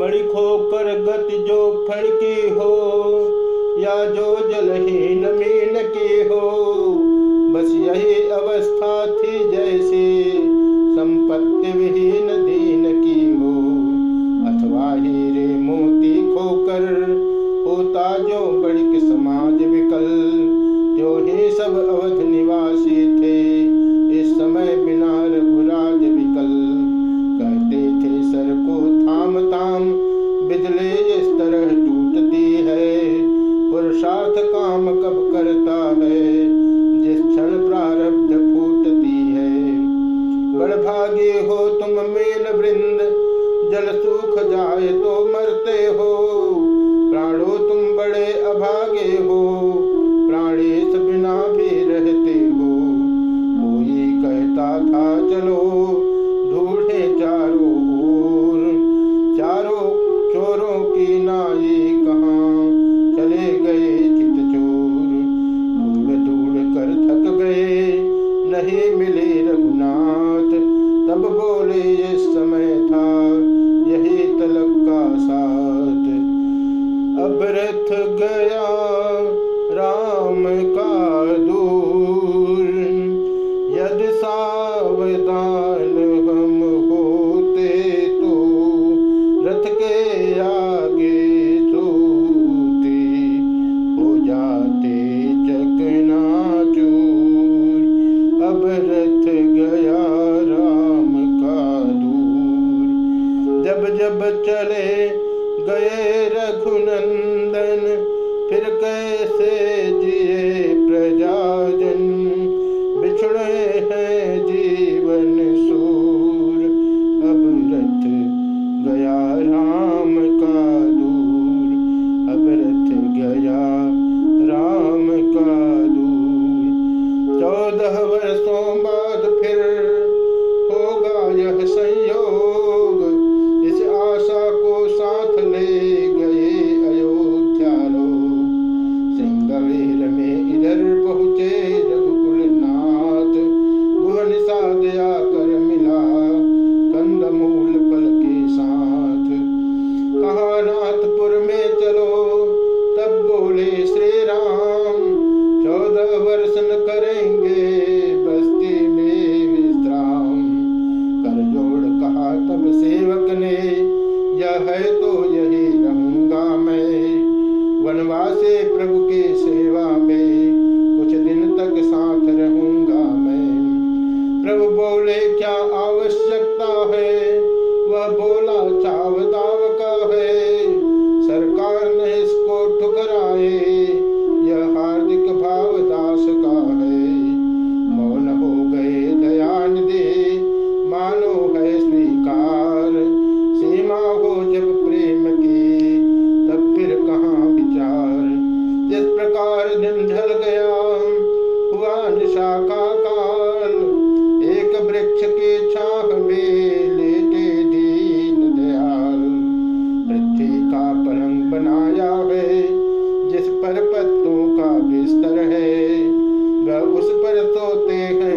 मणि खोकर गत जो फर की हो, या जो जलहीन मीन की हो। बस यही अवस्था थी तुम मेल वृंद जल सूख जाए तो मरते हो। प्राणो तुम बड़े अभागे हो। काल हम होते तो रथ के आगे सोते हो जाते चकना चकनाचूर। अब रथ गया राम का दूर। जब जब चले गए रघुनंदन, फिर कैसे Cristo te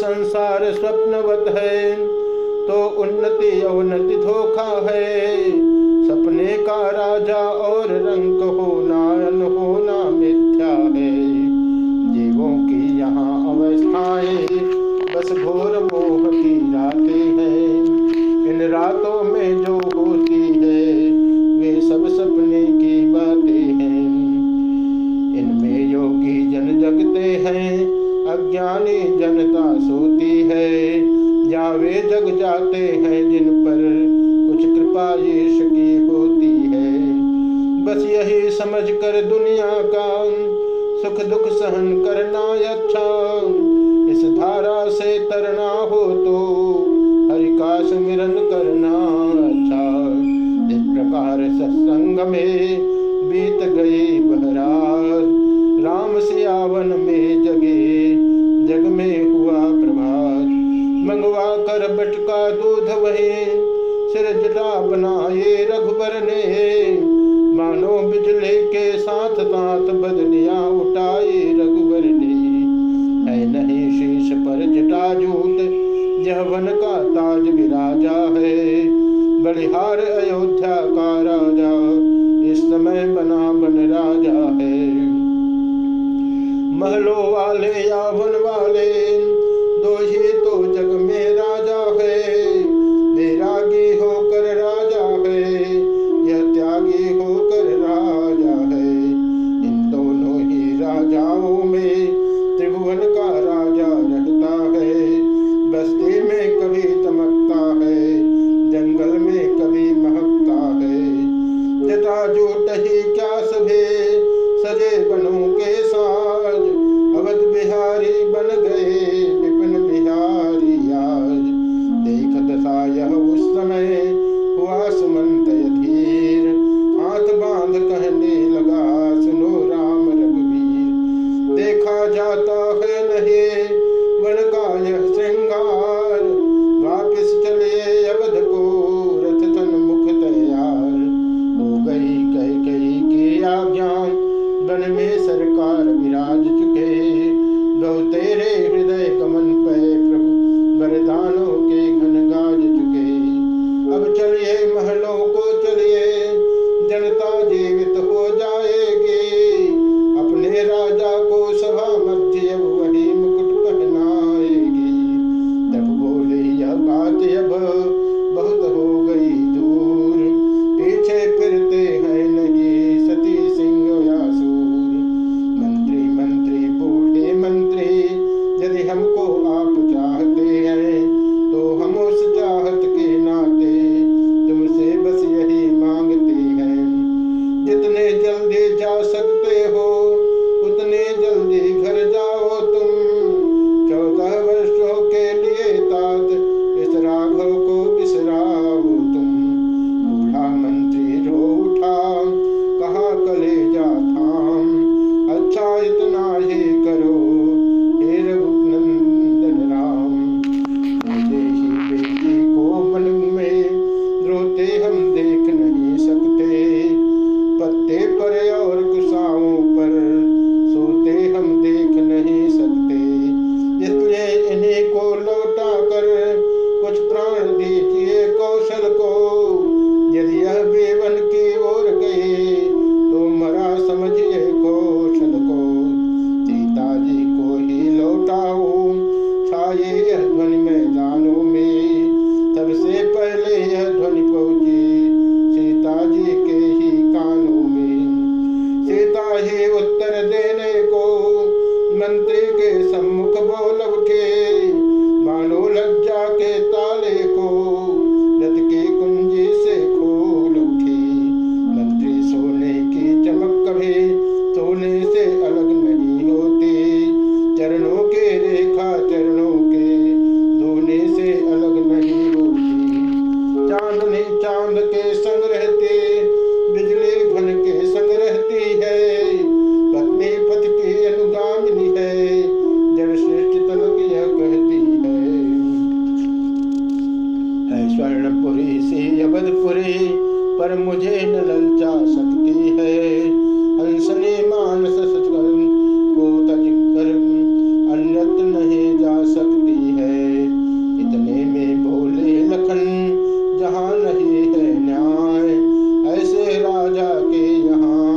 संसार स्वप्नवत है तो उन्नति अवनति धोखा है। सपने का राजा और रंग होना अन होना मित्र वरने। मानो बिजले के साथ साथ बदलिया उठाए रघुवर ने है नहीं शीश पर जटाजूत यह वन का ताज विराजा है। बलिहार अयोध्या का राजा, इस समय बना बन राजा है। महलों वाले या वन वाले जाता है नहीं। वन का यह श्रृंगार। पर मुझे न ललचा सकती है। हंस मानस मानस को तज कर अन्यत्र नहीं जा सकती है। इतने में भोले लखन, जहाँ नहीं है न्याय, ऐसे राजा के यहाँ